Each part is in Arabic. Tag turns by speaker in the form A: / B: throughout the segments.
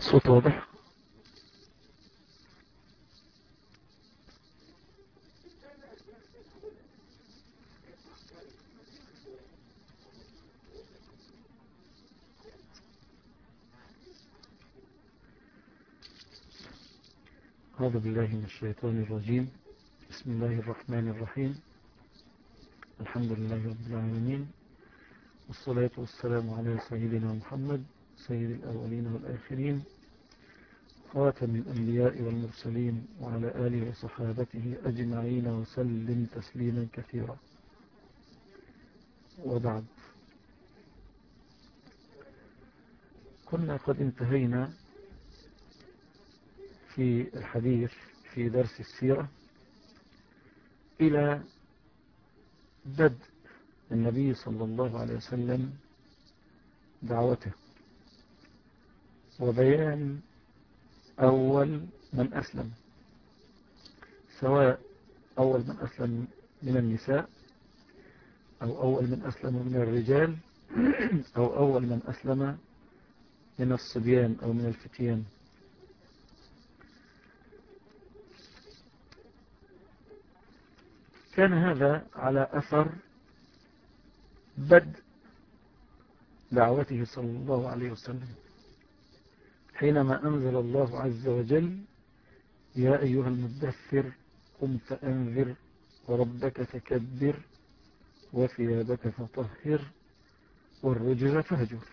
A: صوت واضح. أعوذ بالله من الشيطان الرجيم. بسم الله الرحمن الرحيم. الحمد لله رب العالمين. والصلاة والسلام على سيدنا محمد سيد الأولين والآخرين خاتم الأنبياء والمرسلين وعلى آله وصحابته أجمعين وسلم تسليما كثيرا. وبعد. كنا قد انتهينا في الحديث في درس السيرة إلى بدء النبي صلى الله عليه وسلم دعوته. وبيان أول من أسلم سواء أول من أسلم من النساء أو أول من أسلم من الرجال أو أول من أسلم من الصبيان أو من الفتيان. كان هذا على أثر بدء دعوته صلى الله عليه وسلم. حينما أنزل الله عز وجل يا أيها المدثر قم فأنذر وربك فكبر وثيابك فطهر والرجز فهجر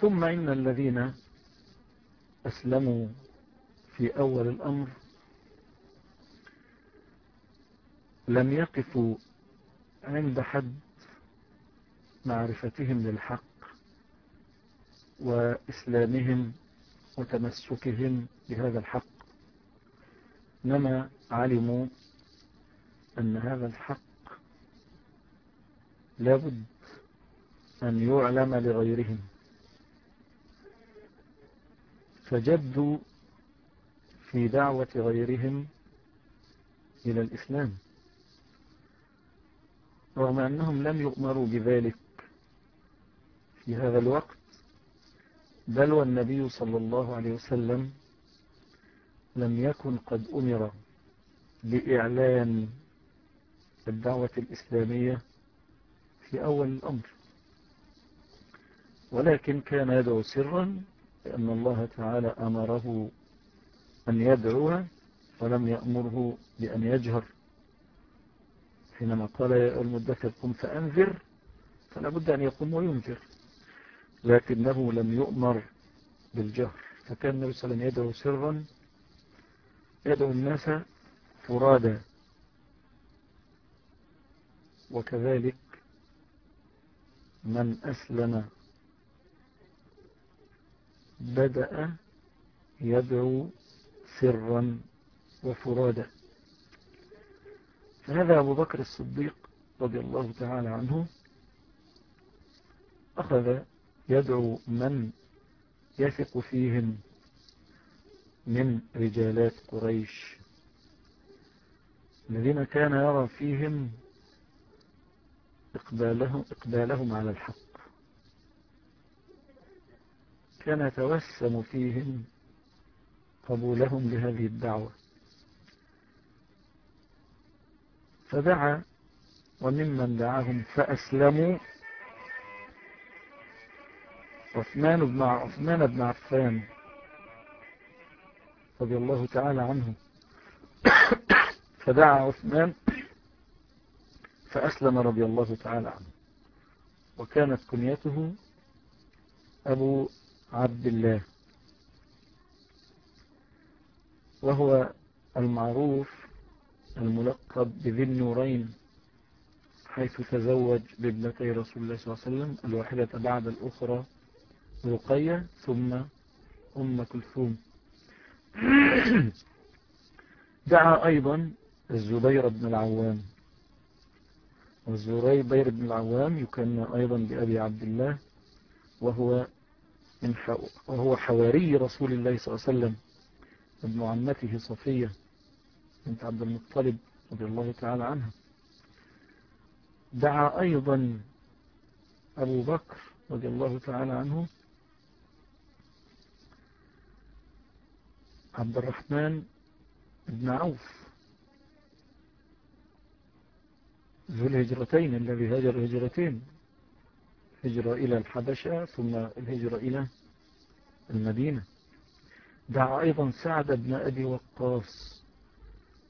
A: ثم إن الذين أسلموا في أول الأمر لم يقفوا عند حد معرفتهم للحق وإسلامهم وتمسكهم بهذا الحق. إنما علموا أن هذا الحق لابد أن يعلم لغيرهم. فجدوا في دعوة غيرهم إلى الإسلام رغم أنهم لم يؤمروا بذلك في هذا الوقت بل والنبي صلى الله عليه وسلم لم يكن قد أمر بإعلان الدعوة الإسلامية في أول الأمر. ولكن كان يدعو سرا لأن الله تعالى أمره أن يدعوها ولم يأمره بأن يجهر. حينما قال يا المدثر قم فأنذر فلا بد أن يقوم وينذر. لكنه لم يؤمر بالجهر. فكان النبي صلى الله عليه وسلم يدعو سرا يدعو الناس فرادا. وكذلك من أسلم بدأ يدعو سرا وفرادا. فهذا أبو بكر الصديق رضي الله تعالى عنه أخذ يدعو من يثق فيهم من رجالات قريش الذين كان يرى فيهم إقبالهم, إقبالهم على الحق. كان يتوسم فيهم قبولهم لهذه الدعوة. فدعا وممن دعاهم فأسلموا عثمان بن عثمان بن عفان رضي الله تعالى عنه. فدعا عثمان فأسلم رضي الله تعالى عنه. وكانت كنيته أبو عبد الله. وهو المعروف الملقب بذي النورين حيث تزوج بابنتي رسول الله صلى الله عليه وسلم الواحدة بعد الأخرى رقية ثم أم كلثوم. دعا أيضا الزبير بن العوام. والزبير بن العوام يكنى أيضا بأبي عبد الله وهو من وهو حواري رسول الله صلى الله عليه وسلم ابن عمته صفية بنت عبد المطلب رضي الله تعالى عنها. دعا أيضا أبو بكر رضي الله تعالى عنه عبد الرحمن بن عوف. ذو الهجرتين الذي هاجر هجرتين هجرة إلى الحبشة ثم الهجرة إلى المدينة. دعا أيضا سعد بن أبي وقاص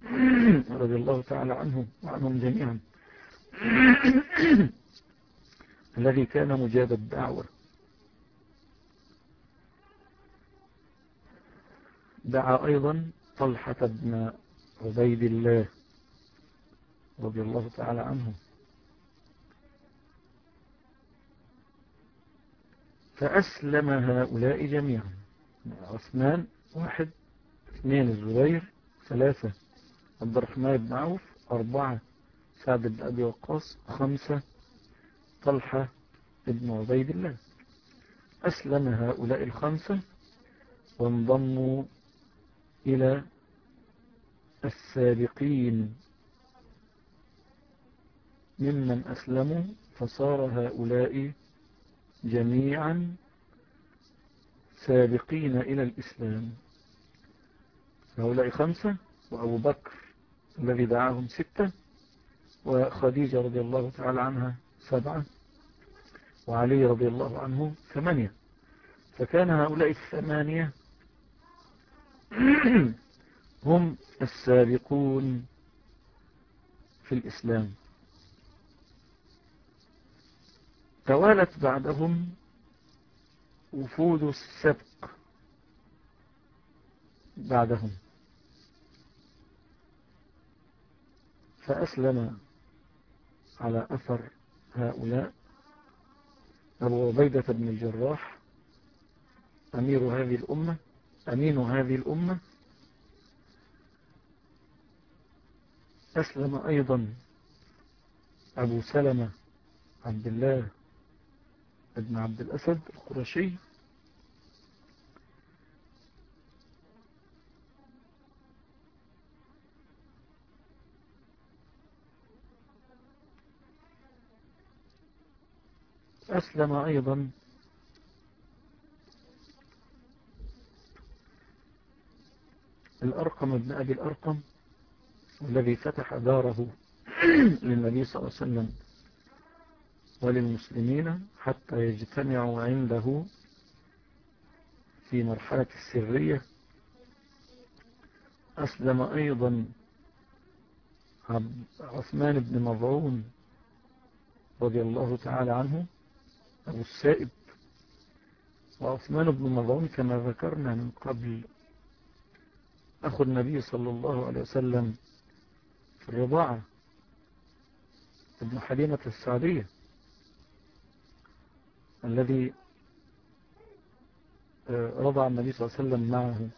A: رضي الله تعالى عنه وعنهم جميعا. الذي كان مجاب الدعوة. دعا أيضا طلحة بن عبيد الله رضي الله تعالى عنه. فأسلم هؤلاء جميعا. عثمان واحد اثنين الزبير ثلاثة عبد الرحمن بن عوف أربعة سعد بن أبي وقاص خمسة طلحة بن عبيد الله. أسلم هؤلاء الخمسة وانضموا إلى السابقين. ممن أسلموا فصار هؤلاء جميعا سابقين إلى الإسلام. هؤلاء خمسة وأبو بكر الذي دعاهم ستة وخديجة رضي الله تعالى عنها سبعة وعلي رضي الله عنه ثمانية. فكان هؤلاء الثمانية هم السابقون في الإسلام. توالت بعدهم وفود السبق بعدهم. فأسلم على أثر هؤلاء أبو عبيدة بن الجراح أمير هذه الأمة أمين هذه الأمة. أسلم أيضا أبو سلمة عبد الله ابن عبد الأسد القرشي. أسلم أيضا الأرقم ابن أبي الأرقم الذي فتح داره للنبي صلى الله عليه وسلم وللمسلمين حتى يجتمعوا عنده في مرحلة السرية. أسلم أيضا عثمان بن مضعون رضي الله تعالى عنه أبو السائب. وعثمان بن مضعون كما ذكرنا من قبل أخو النبي صلى الله عليه وسلم في الرضاعة ابن حليمة السعدية الذي آه، رضع النبي صلى الله عليه وسلم معه.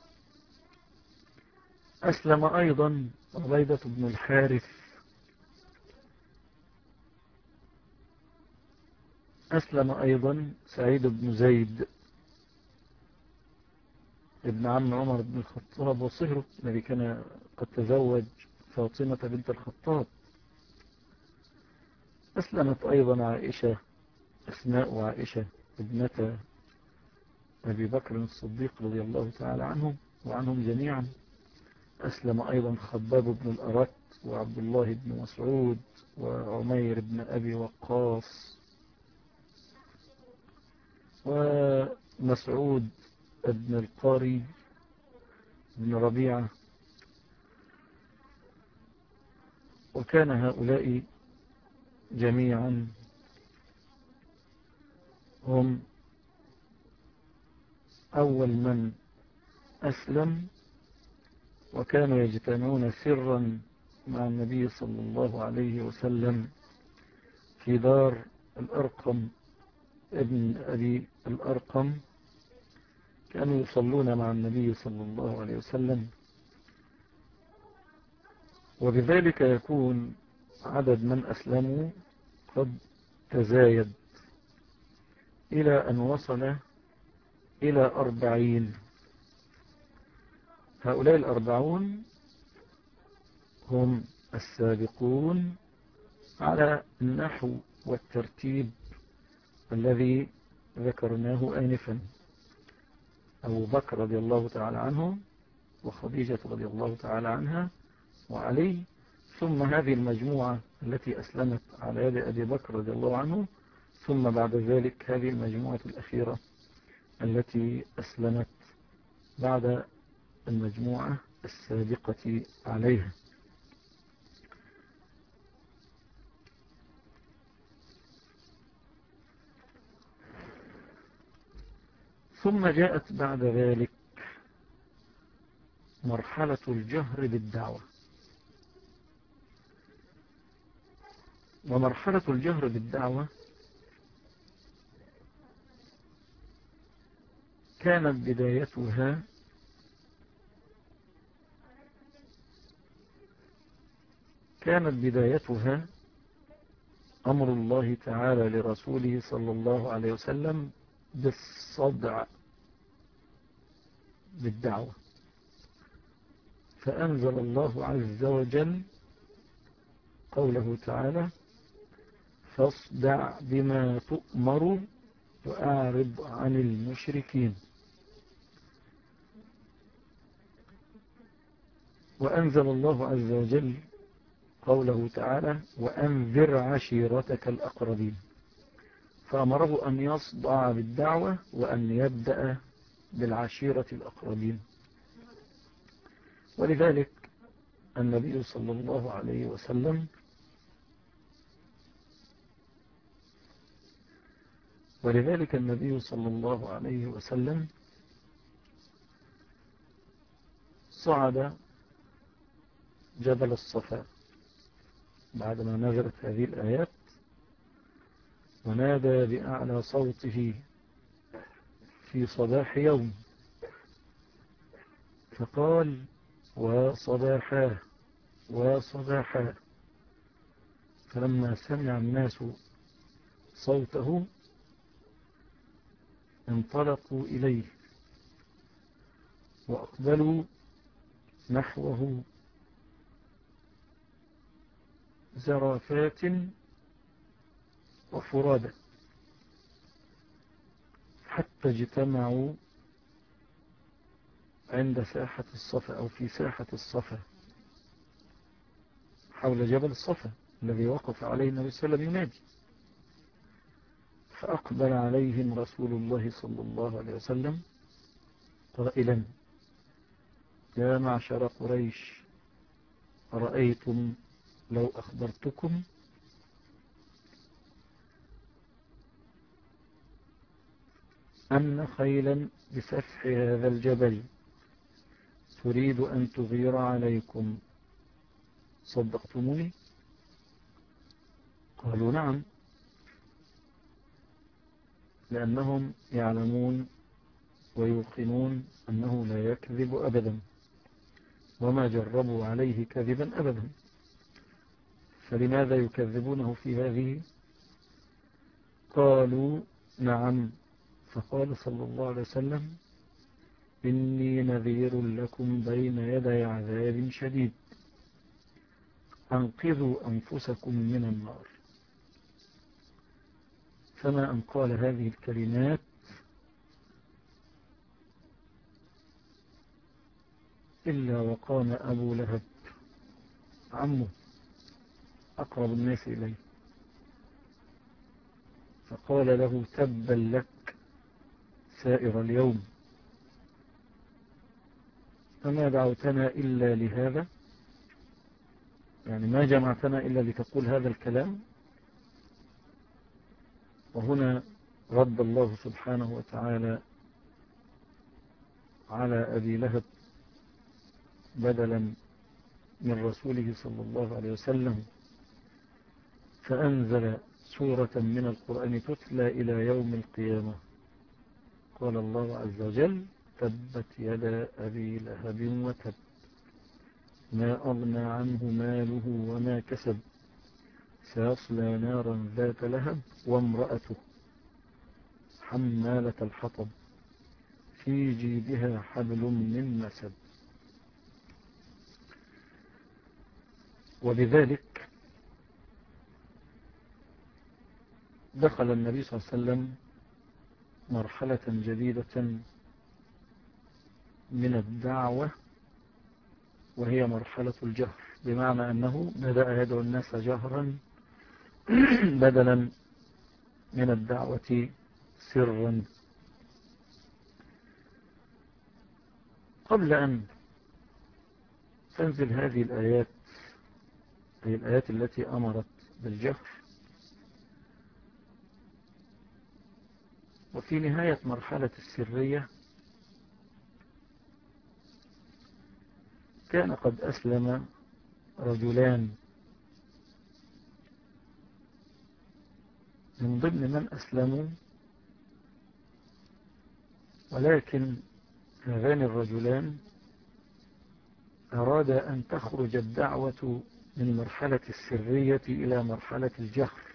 A: أسلم أيضا عبيدة بن الحارث. أسلم أيضا سعيد بن زيد. ابن عم عمر بن الخطاب وصهره الذي كان قد تزوج فاطمة بنت الخطاب. أسلمت أيضا عائشة أسماء وعائشة ابنة أبي بكر الصديق رضي الله تعالى عنهم وعنهم جميعا. أسلم أيضا خباب بن الأرت وعبد الله بن مسعود وعمير بن أبي وقاص ومسعود بن القاري بن ربيعة. وكان هؤلاء جميعا هم أول من أسلم وكانوا يجتمعون سرا مع النبي صلى الله عليه وسلم في دار الأرقم ابن أبي الأرقم. كانوا يصلون مع النبي صلى الله عليه وسلم. وبذلك يكون عدد من أسلموا قد تزايد إلى أن وصل إلى أربعين. هؤلاء الأربعون هم السابقون على النحو والترتيب الذي ذكرناه آنفا. أبو بكر رضي الله تعالى عنه وخديجة رضي الله تعالى عنها وعلي ثم هذه المجموعة التي أسلمت على يد أبي بكر رضي الله عنه ثم بعد ذلك هذه المجموعة الأخيرة التي أسلمت بعد المجموعة السابقة عليها. ثم جاءت بعد ذلك مرحلة الجهر بالدعوة. ومرحلة الجهر بالدعوة كانت بدايتها كانت بدايتها أمر الله تعالى لرسوله صلى الله عليه وسلم بالصدع بالدعوة. فأنزل الله عز وجل قوله تعالى فاصدع بما تؤمر وأعرض عن المشركين. وأنزل الله عز وجل قوله تعالى وأنذر عشيرتك الأقربين. فأمره أن يصدع بالدعوة وأن يبدأ بالعشيرة الأقربين. ولذلك النبي صلى الله عليه وسلم ولذلك النبي صلى الله عليه وسلم صعد جبل الصفا بعدما نزلت هذه الآيات ونادى بأعلى صوته في صباح يوم. فقال وصباحا وصباحا فلما سمع الناس صوته انطلقوا إليه وأقبلوا نحوه زرافات وفرادة. حتى اجتمعوا عند ساحة الصفا أو في ساحة الصفا حول جبل الصفا الذي وقف عليه النبي صلى الله عليه وسلم ينادي. فأقبل عليهم رسول الله صلى الله عليه وسلم قائلا يا معشر قريش رأيتم لو أخبرتكم أن خيلا بسفح هذا الجبل. تريد أن تغير عليكم. صدقتموني؟ قالوا نعم. لأنهم يعلمون ويوقنون أنه لا يكذب أبدا. وما جربوا عليه كذبا أبدا. فلماذا يكذبونه في هذه؟ قالوا نعم. فقال صلى الله عليه وسلم إني نذير لكم بين يدي عذاب شديد. أنقذوا أنفسكم من النار. فما أن قال هذه الكلمات إلا وقام أبو لهب عمه أقرب الناس إليه. فقال له تبا لك سائر اليوم. فما دعوتنا إلا لهذا؟ يعني ما جمعتنا إلا لتقول هذا الكلام؟ وهنا رد الله سبحانه وتعالى على أبي لهب بدلا من رسوله صلى الله عليه وسلم فأنزل سورة من القرآن تتلى إلى يوم القيامة. قال الله عز وجل تبت يدا أبي لهب وتب. ما أغنى عنه ماله وما كسب. سيصلى نارا ذات لهب وامرأته حمالة الحطب. في جيدها حبل من مسد وبذلك دخل النبي صلى الله عليه وسلم مرحلة جديدة من الدعوة وهي مرحلة الجهر. بمعنى أنه بدأ يدعو الناس جهرا بدلا من الدعوة سرا. قبل أن تنزل هذه الآيات هي الآيات التي أمرت بالجهر وفي نهاية مرحلة السرية كان قد أسلم رجلان. من ضمن من أسلموا ولكن هذان الرجلان. أراد أن تخرج الدعوة من مرحلة السرية إلى مرحلة الجهر.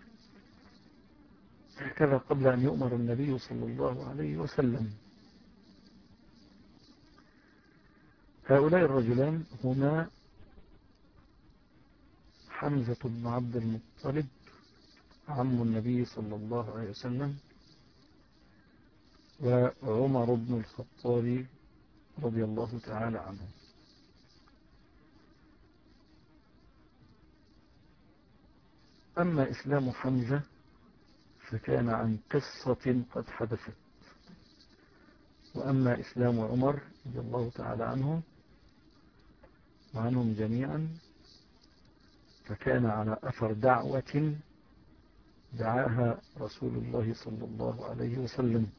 A: هكذا قبل أن يؤمر النبي صلى الله عليه وسلم. هؤلاء الرجلان هما حمزة بن عبد المطلب عم النبي صلى الله عليه وسلم وعمر بن الخطاب رضي الله تعالى عنه. أما إسلام حمزة فكان عن قصة قد حدثت. وأما إسلام عمر رضي الله تعالى عنه وعنهم جميعا فكان على أثر دعوة دعاها رسول الله صلى الله عليه وسلم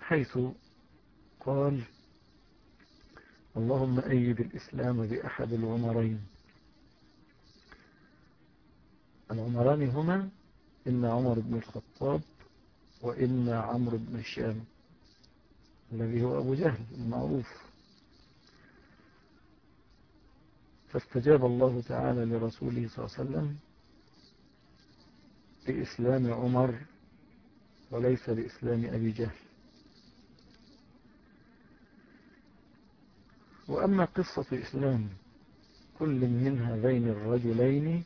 A: حيث قال اللهم أيد الإسلام بأحد العمرين. العمران هما إن عمر بن الخطاب وإن عمرو بن الشام الذي هو أبو جهل المعروف. فاستجاب الله تعالى لرسوله صلى الله عليه وسلم بإسلام عمر وليس بإسلام أبي جهل. وأما قصة إسلام كل من هذين الرجلين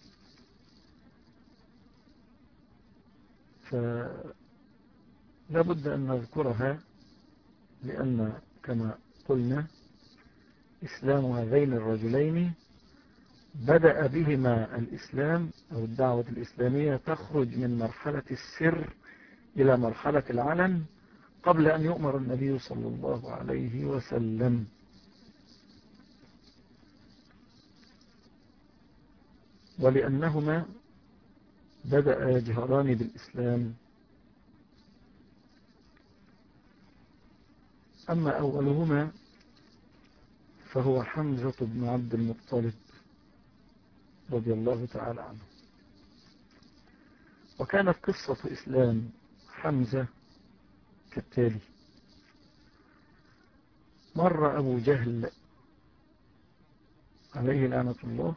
A: فلا بد أن نذكرها لأن كما قلنا إسلام هذين الرجلين بدأ بهما الإسلام أو الدعوة الإسلامية تخرج من مرحلة السر إلى مرحلة العلن قبل أن يؤمر النبي صلى الله عليه وسلم. ولأنهما بدأ يجهران بالإسلام. أما أولهما فهو حمزة بن عبد المطلب رضي الله تعالى عنه. وكانت قصة إسلام حمزة كالتالي. مر أبو جهل عليه لعنة الله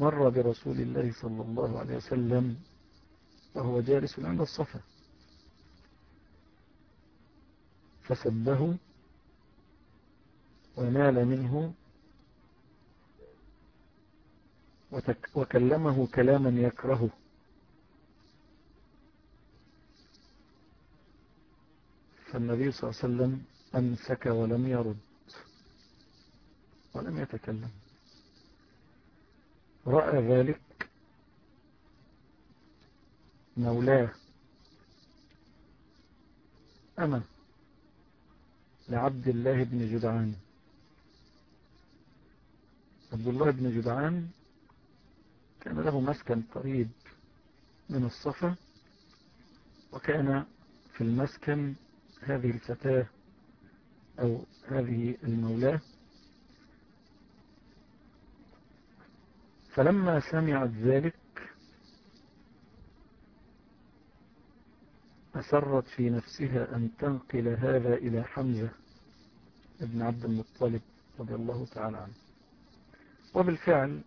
A: مر برسول الله صلى الله عليه وسلم وهو جالس عند الصفا. فسبه ونال منه وكلمه كلاما يكرهه. فالنبي صلى الله عليه وسلم أمسك ولم يرد ولم يتكلم. رأى ذلك مولاه أنا لعبد الله بن جدعان. عبد الله بن جدعان كان له مسكن قريب من الصفا وكان في المسكن هذه الفتاة أو هذه المولاة. فلما سمعت ذلك أسرت في نفسها أن تنقل هذا إلى حمزة ابن عبد المطلب رضي الله تعالى عنه. وبالفعل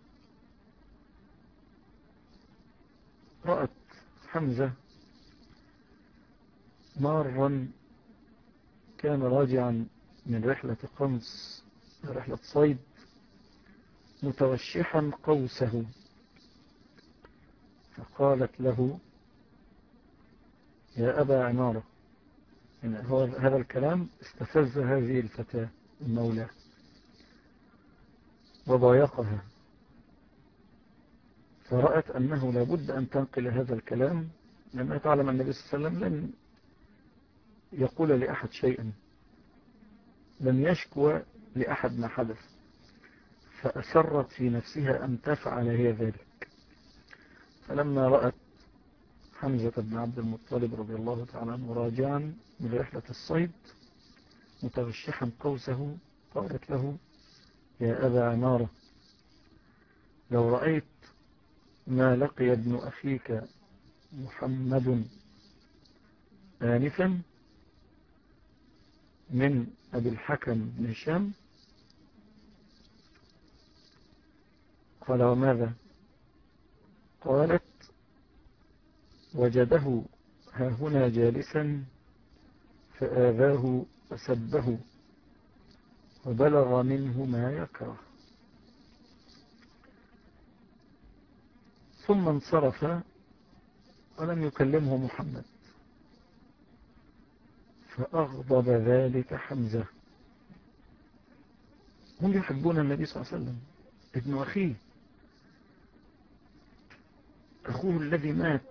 A: رأت حمزة مارا كان راجعا من رحلة قمص رحلة صيد متوشحا قوسه. فقالت له يا أبا عمارة يعني هذا الكلام استفز هذه الفتاة المولى وضايقها. فرأت أنه لابد أن تنقل هذا الكلام لأنها تعلم النبي صلى الله عليه وسلم لن يقول لأحد شيئا لن يشكو لأحد ما حدث. فأسرت في نفسها أن تفعل هي ذلك. فلما رأت حمزة بن عبد المطلب رضي الله تعالى عنه راجعا من رحلة الصيد متغشحا قوسه قالت له يا أبا عمارة لو رأيت ما لقي ابن أخيك محمد آنفا من أبي الحكم بن هشام قال وماذا قالت وجده ها هنا جالسا فآذاه وسبه وبلغ منه ما يكره. ثم انصرف ولم يكلمه محمد. فأغضب ذلك حمزة. هم يحبون النبي صلى الله عليه وسلم. ابن أخيه. أخوه الذي مات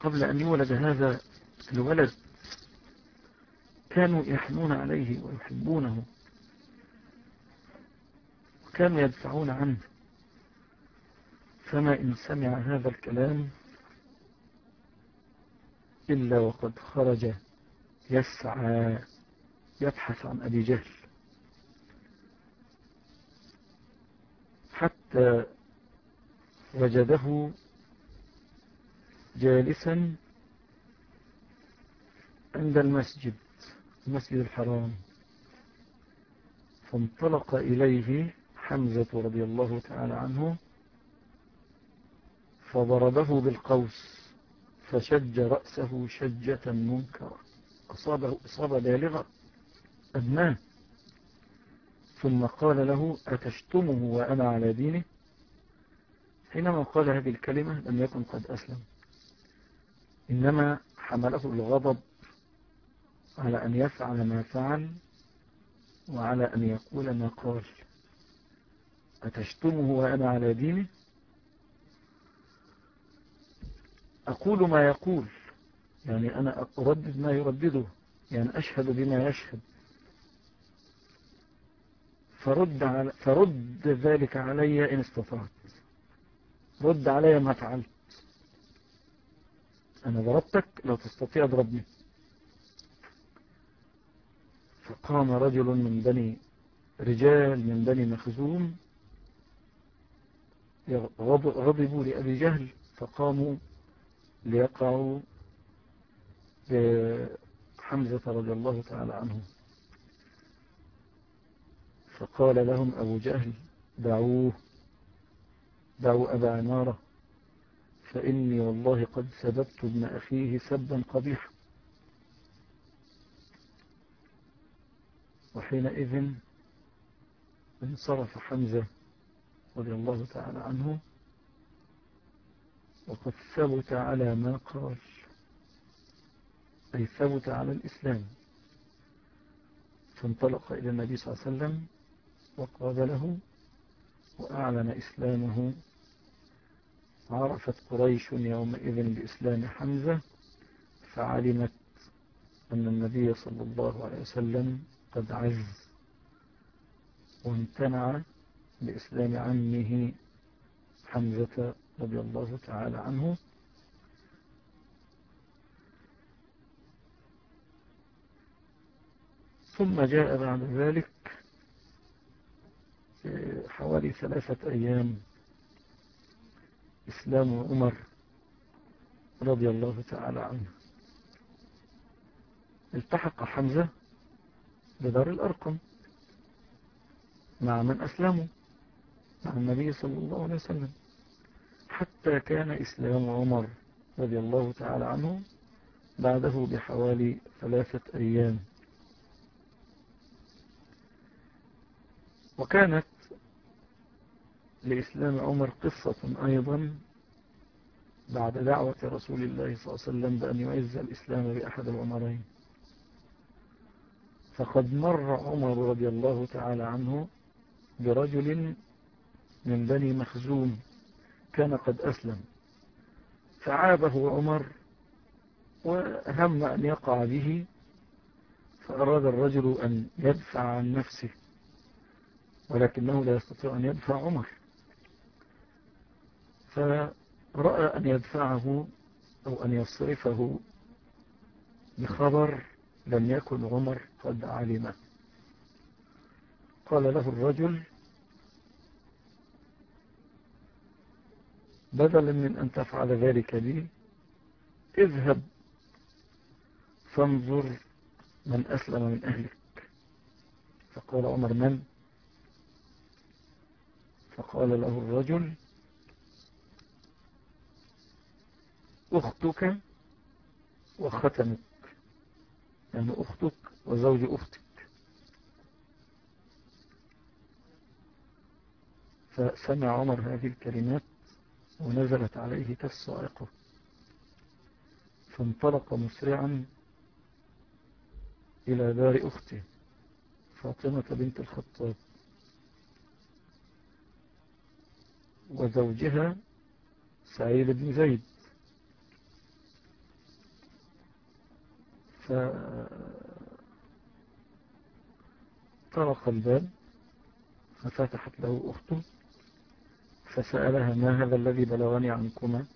A: قبل أن يولد هذا الولد كانوا يحنون عليه ويحبونه وكانوا يدفعون عنه. فما إن سمع هذا الكلام إلا وقد خرج يسعى يبحث عن أبي جهل حتى وجده جالسا عند المسجد المسجد الحرام. فانطلق إليه حمزة رضي الله تعالى عنه فضربه بالقوس فشج رأسه شجة منكرة. أصابه إصابة بالغة أدناه. ثم قال له أتشتمه وأنا على دينه حينما قال هذه الكلمة لم يكن قد أسلم. إنما حمله الغضب على أن يفعل ما فعل وعلى أن يقول ما قال. أتشتمه وأنا على دينه؟ أقول ما يقول. يعني أنا أردد ما يردده. يعني أشهد بما يشهد. فرد, على فرد ذلك علي إن استطعت. رد علي ما فعلت. أنا ضربتك لو تستطيع اضربني فقام رجل من بني رجال من بني مخزوم غضبوا لأبي جهل فقاموا ليقعوا بحمزة رضي الله تعالى عنه. فقال لهم أبو جهل دعوه. دعوا أبا عمارة فإني والله قد سببت ابن أخيه سبا قبيحا. وحينئذ انصرف حمزة رضي الله تعالى عنه وقد ثبت على ما قال أي ثبت على الإسلام. فانطلق إلى النبي صلى الله عليه وسلم وقابله وأعلن إسلامه عرفت قريش يومئذ بإسلام حمزة فعلمت أن النبي صلى الله عليه وسلم قد عز وامتنع بإسلام عمه حمزة رضي الله تعالى عنه. ثم جاء بعد ذلك حوالي ثلاثة أيام إسلام عمر رضي الله تعالى عنه. التحق حمزة بدار الأرقم مع من أسلموا مع النبي صلى الله عليه وسلم. حتى كان إسلام عمر رضي الله تعالى عنه بعده بحوالي ثلاثة أيام. وكانت لإسلام عمر قصة أيضا بعد دعوة رسول الله صلى الله عليه وسلم بأن يعز الإسلام بأحد العمرين فقد مر عمر رضي الله تعالى عنه برجل من بني مخزوم كان قد أسلم. فعابه عمر وهم أن يقع به فأراد الرجل أن يدفع عن نفسه ولكنه لا يستطيع أن يدفع عمر. فرأى أن يدفعه أو أن يصرفه بخبر لم يكن عمر قد علمه. قال له الرجل بدلا من أن تفعل ذلك بي اذهب فانظر من أسلم من أهلك. فقال عمر من؟ فقال له الرجل أختك وختمك يعني أختك وزوج أختك. فسمع عمر هذه الكلمات ونزلت عليه كالصائقة. فانطلق مسرعا إلى دار أخته فاطمة بنت الخطاب وزوجها سعيد بن زيد. فطرق الباب ففتحت له أخته فسألها ما هذا الذي بلغني عنكما؟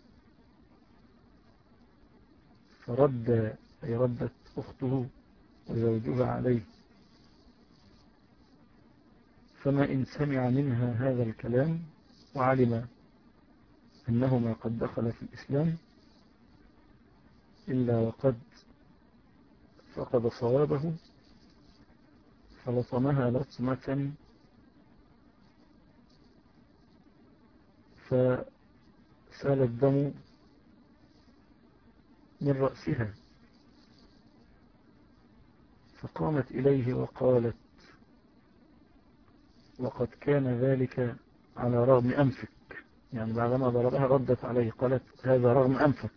A: فرد أي ردت أخته وزوجها عليه. فما إن سمع منها هذا الكلام وعلم أنهما قد دخل في الإسلام إلا وقد فقد صوابه فلطمها لطمة فسال الدم من رأسها فقامت إليه وقالت وقد كان ذلك على رغم أنفك. يعني بعدما ضربها ردت عليه قالت هذا رغم أنفك.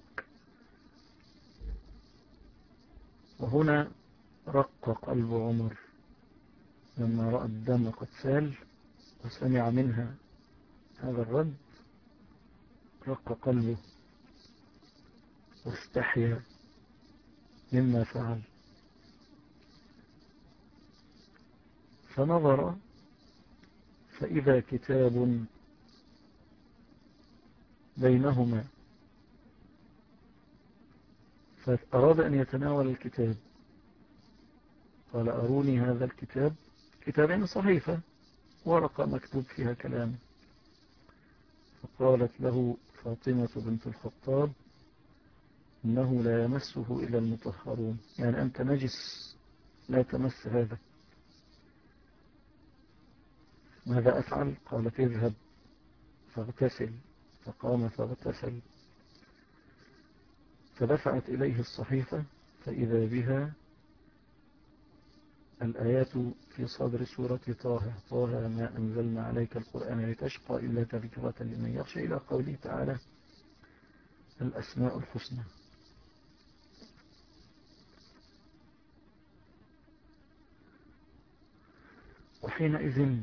A: وهنا رق قلب عمر لما رأى الدم قد سال وسمع منها هذا الرد. رق قلبه واستحيا مما فعل. فنظر فإذا كتاب بينهما فأراد أن يتناول الكتاب. قال أروني هذا الكتاب. كتابين صحيفة. ورقة مكتوب فيها كلام. فقالت له فاطمة بنت الخطاب إنه لا يمسه إلا المطهرون. يعني أنت نجس لا تمس هذا. ماذا أفعل؟ قالت اذهب فاغتسل. فقام فاغتسل. فدفعت إليه الصحيفة فإذا بها الآيات في صدر سورة طه. طه ما أنزلنا عليك القرآن لتشقى إلا تذكرة لمن يخشى. إلى قوله تعالى الأسماء الحسنى. وحينئذ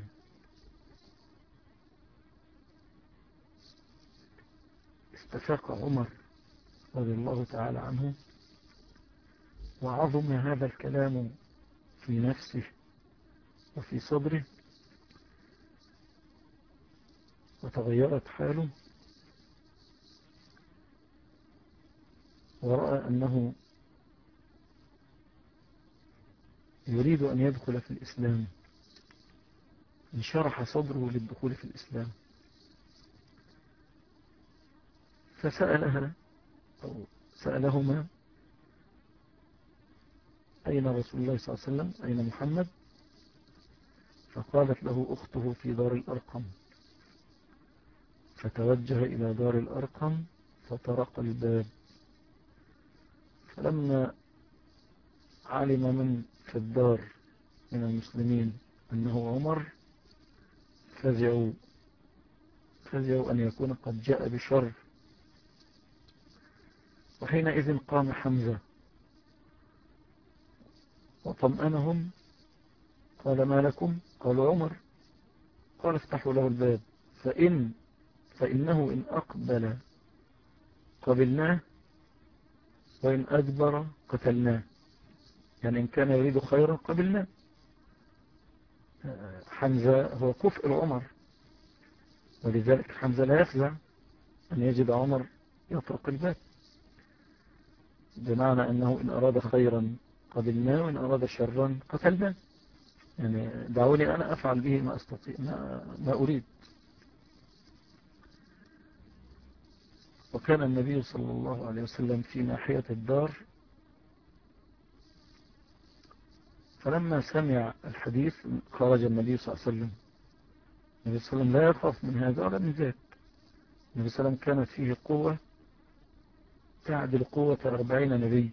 A: استفاق عمر رضي الله تعالى عنه وعظم هذا الكلام في نفسه وفي صدره وتغيرت حاله ورأى أنه يريد أن يدخل في الإسلام. انشرح صدره للدخول في الإسلام. فسألها أو سألهما أين رسول الله صلى الله عليه وسلم؟ أين محمد؟ فقالت له أخته في دار الأرقم. فتوجه إلى دار الأرقم فطرق الباب. فلما علم من في الدار من المسلمين أنه عمر فزعوا فزعوا أن يكون قد جاء بشر. وحينئذ قام حمزة. وطمأنهم قال ما لكم؟ قالوا عمر. قال افتحوا له الباب. فإن فإنه إن أقبل قبلناه وإن أدبر قتلناه. يعني إن كان يريد خيرا قبلناه. حمزة هو كفء العمر. ولذلك حمزة لا يفزع أن يجد عمر يطرق الباب. بمعنى أنه إن أراد خيرا قبلناه وإن أراد شرا قتلناه يعني دعوني أنا أفعل به ما أستطيع ما, ما أريد. وكان النبي صلى الله عليه وسلم في ناحية الدار. فلما سمع الحديث خرج النبي صلى الله عليه وسلم. النبي صلى الله عليه وسلم لا يخاف من هذا ولا من ذاك. النبي صلى الله عليه وسلم كانت فيه قوة تعدل قوة أربعين نبي.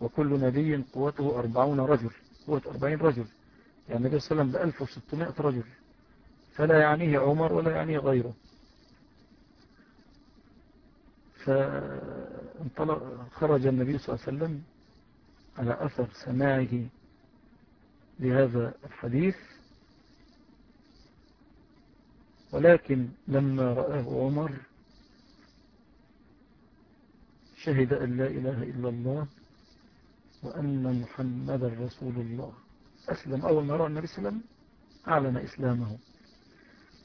A: وكل نبي قوته أربعون رجل قوة أربعين رجل. يعني النبي صلى الله عليه وسلم بألف رجل. فلا يعنيه عمر ولا يعنيه غيره. فانطلق خرج النبي صلى الله عليه وسلم على أثر سماعه لهذا الحديث. ولكن لما رآه عمر شهد أن لا إله إلا الله وأن محمد رسول الله. أسلم. أول ما رأى النبي صلى الله عليه وسلم أعلن إسلامه.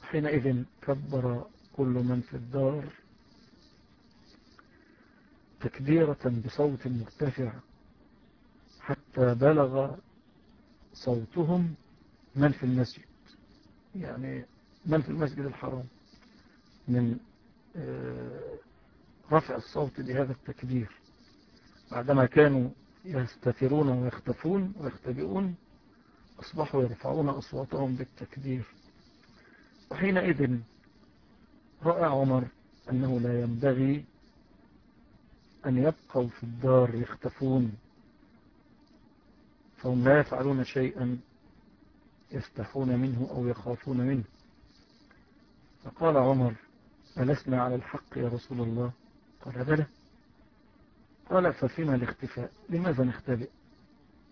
A: حينئذ كبر كل من في الدار تكبيرة بصوت مرتفع حتى بلغ صوتهم من في المسجد. يعني من في المسجد الحرام من آه، رفع الصوت بهذا التكبير. بعدما كانوا يستثرون ويختفون ويختبئون أصبحوا يرفعون أصواتهم بالتكبير. وحينئذ رأى عمر أنه لا ينبغي أن يبقوا في الدار يختفون. فهم لا يفعلون شيئا يستحون منه أو يخافون منه. فقال عمر ألسنا على الحق يا رسول الله؟ قال بلى. قال ففيما الاختفاء لماذا نختبئ؟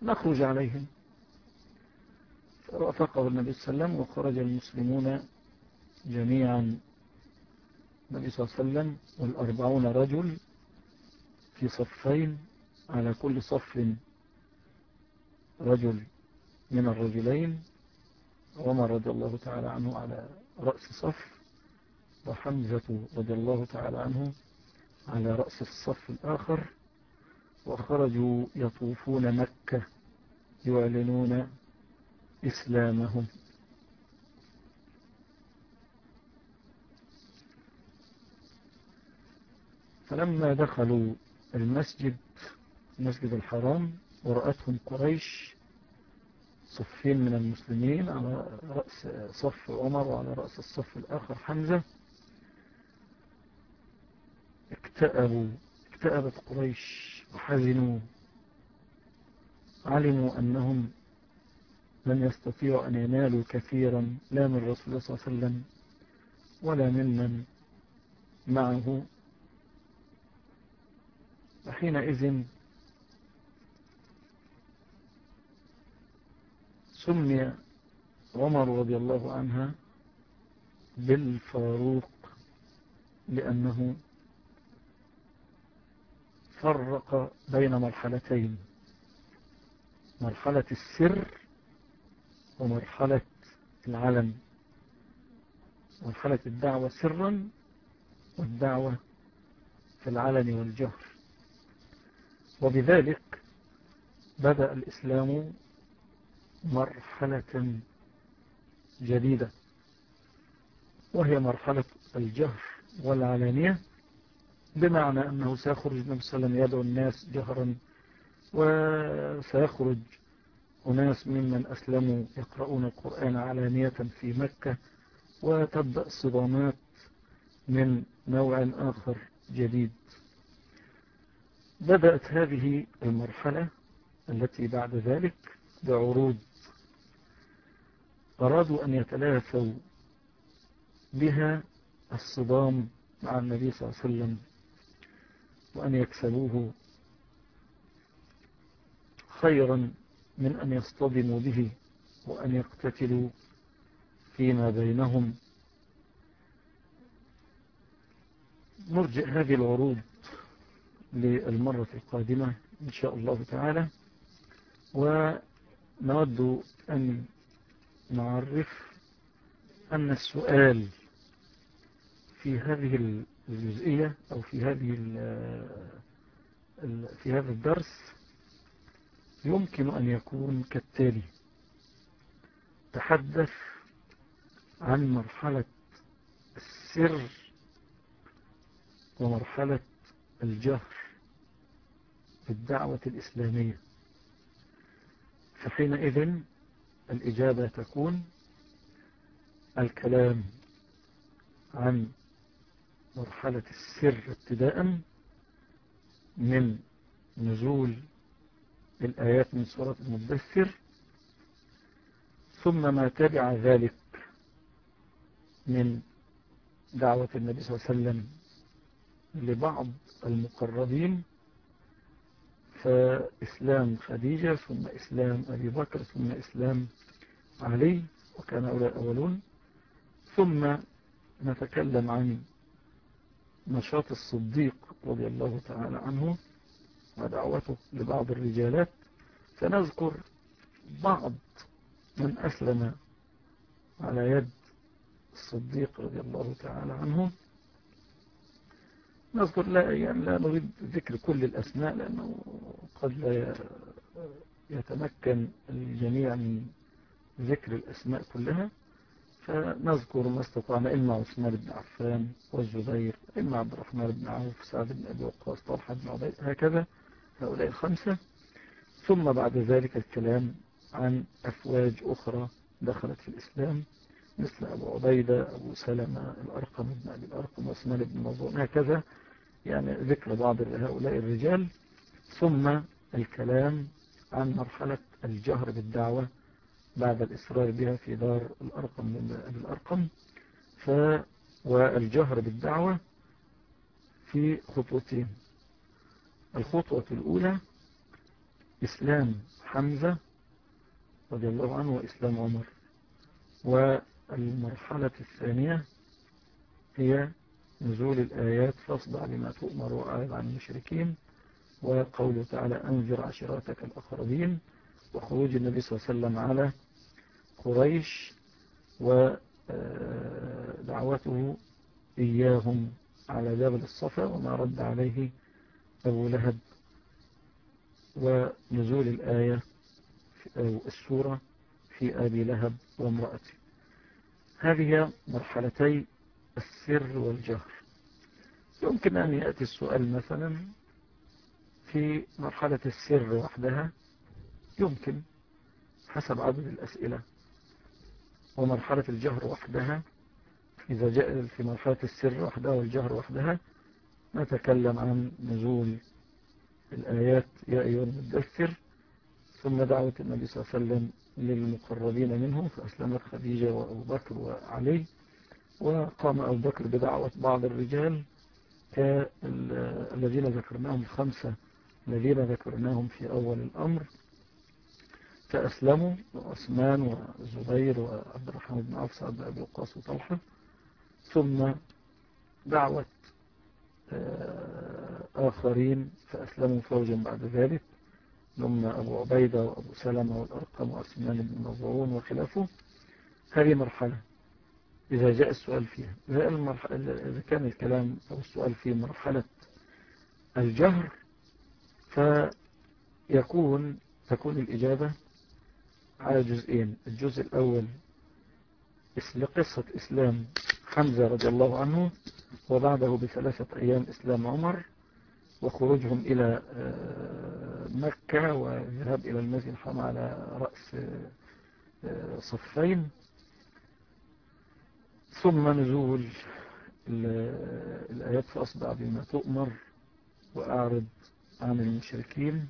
A: نخرج عليهم. فرافقه النبي صلى الله عليه وسلم وخرج المسلمون جميعا. النبي صلى الله عليه وسلم والأربعون رجل في صفين على كل صف رجل من الرجلين. عمر رضي الله تعالى عنه على رأس صف وحمزة رضي الله تعالى عنه على رأس الصف الآخر وخرجوا يطوفون مكة يعلنون إسلامهم. فلما دخلوا المسجد المسجد الحرام ورأتهم قريش صفين من المسلمين على رأس صف عمر وعلى رأس الصف الآخر حمزة. اكتئبوا اكتئبت قريش وحزنوا. علموا أنهم لن يستطيعوا أن ينالوا كثيرا لا من رسول الله صلى الله عليه وسلم ولا ممن معه. وحينئذ سمي عمر رضي الله عنها بالفاروق لأنه فرق بين مرحلتين. مرحلة السر ومرحلة العلم مرحلة الدعوة سرا والدعوة في العلن والجهر. وبذلك بدأ الإسلام مرحلة جديدة وهي مرحلة الجهر والعلانية بمعنى أنه سيخرج النبي صلى الله عليه وسلم يدعو الناس جهرا وسيخرج أناس ممن أسلموا يقرؤون القرآن علانية في مكة وتبدأ صدامات من نوع آخر جديد. بدأت هذه المرحلة التي بعد ذلك بعروض. أرادوا أن يتلافوا بها الصدام مع النبي صلى الله عليه وسلم. وأن يكسبوه خيرا من أن يصطدموا به وأن يقتتلوا فيما بينهم. نرجع هذه العروض للمرة القادمة إن شاء الله تعالى ونود أن نعرف أن السؤال في هذه الجزئية أو في هذه في هذا الدرس يمكن أن يكون كالتالي. تحدث عن مرحلة السر ومرحلة الجهر في الدعوة الإسلامية. فحينئذ الإجابة تكون الكلام عن مرحلة السر ابتداء من نزول الآيات من سورة المدثر ثم ما تبع ذلك من دعوة النبي صلى الله عليه وسلم لبعض المقربين فإسلام خديجة ثم إسلام أبي بكر ثم إسلام علي وكان أولى الأولون. ثم نتكلم عن نشاط الصديق رضي الله تعالى عنه ودعوته لبعض الرجالات فنذكر بعض من أسلم على يد الصديق رضي الله تعالى عنه. نذكر لا يعني لا نريد ذكر كل الأسماء لأنه قد لا يتمكن الجميع من ذكر الأسماء كلها. فنذكر ما استطعنا إما عثمان بن عفان والزبير إما عبد الرحمن بن عوف سعد بن أبي وقاص طلحة بن عبيد هكذا هؤلاء الخمسة. ثم بعد ذلك الكلام عن أفواج أخرى دخلت في الإسلام مثل أبو عبيدة أبو سلمة الأرقم بن أبي الأرقم واسمان بن مظلوم هكذا. يعني ذكر بعض هؤلاء الرجال. ثم الكلام عن مرحلة الجهر بالدعوة بعد الإصرار بها في دار الأرقم من الأرقم. ف والجهر بالدعوة في خطوتين. الخطوة الأولى إسلام حمزة رضي الله عنه وإسلام عمر. والمرحلة الثانية هي نزول الآيات فاصدع لما تؤمر وأعرض عن المشركين. وقوله تعالى أنذر عشراتك الأقربين. وخروج النبي صلى الله عليه وسلم على قريش ودعوته إياهم على جبل الصفا وما رد عليه أبو لهب ونزول الآية أو السورة في أبي لهب وامرأته. هذه مرحلتي السر والجهر. يمكن أن يأتي السؤال مثلا في مرحلة السر وحدها. يمكن حسب عدد الأسئلة. ومرحلة الجهر وحدها. إذا جاء في مرحلة السر وحدها والجهر وحدها نتكلم عن نزول الآيات يا أيها المدثر. ثم دعوة النبي صلى الله عليه وسلم للمقربين منه فأسلمت خديجة وأبو بكر وعلي. وقام أبو بكر بدعوة بعض الرجال الذين ذكرناهم الخمسة الذين ذكرناهم في أول الأمر. فأسلموا وعثمان وزبير وعبد الرحمن بن عوف سعد أبي وقاص وطلحة. ثم دعوة آه، آخرين فأسلموا فوجا بعد ذلك. ثم أبو عبيدة وأبو سلمة والأرقم وعثمان بن مظعون وخلافه. هذه مرحلة إذا جاء السؤال فيها. إذا كان الكلام أو السؤال في مرحلة الجهر فيكون تكون الإجابة على جزئين. الجزء الأول لقصة إسلام حمزة رضي الله عنه وبعده بثلاثة أيام إسلام عمر وخروجهم إلى آه، مكة وذهاب إلى المسجد الحرام على رأس آه، صفين. ثم نزول الآيات فأصدع بما تؤمر وأعرض عن المشركين.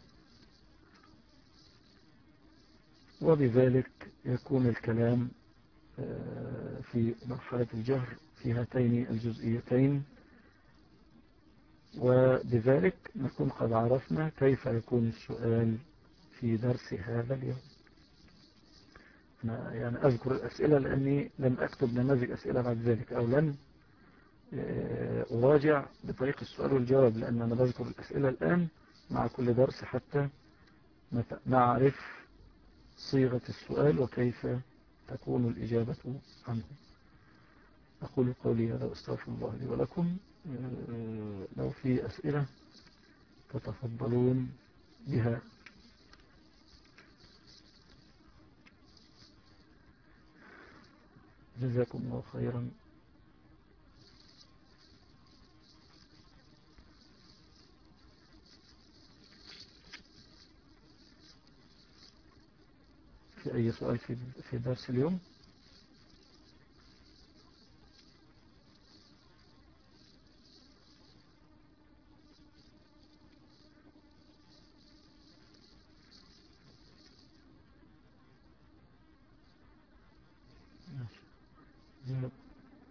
A: وبذلك يكون الكلام آه، في مرحلة الجهر في هاتين الجزئيتين. وبذلك نكون قد عرفنا كيف يكون السؤال في درس هذا اليوم. أنا يعني أذكر الأسئلة لأني لم أكتب نماذج أسئلة بعد ذلك أو لن آه، أراجع بطريق السؤال والجواب لأن أنا بذكر الأسئلة الآن مع كل درس حتى نعرف صيغة السؤال وكيف تكون الإجابة عنه. أقول قولي هذا وأستغفر الله لي ولكم. آه، لو في أسئلة تتفضلون بها. جزاكم الله خيرا. في أي سؤال في درس اليوم؟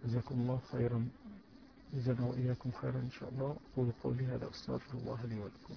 A: جزاكم الله خيرا. جزانا وإياكم خيرا إن شاء الله. أقول قولي هذا أستغفر الله لي ولكم.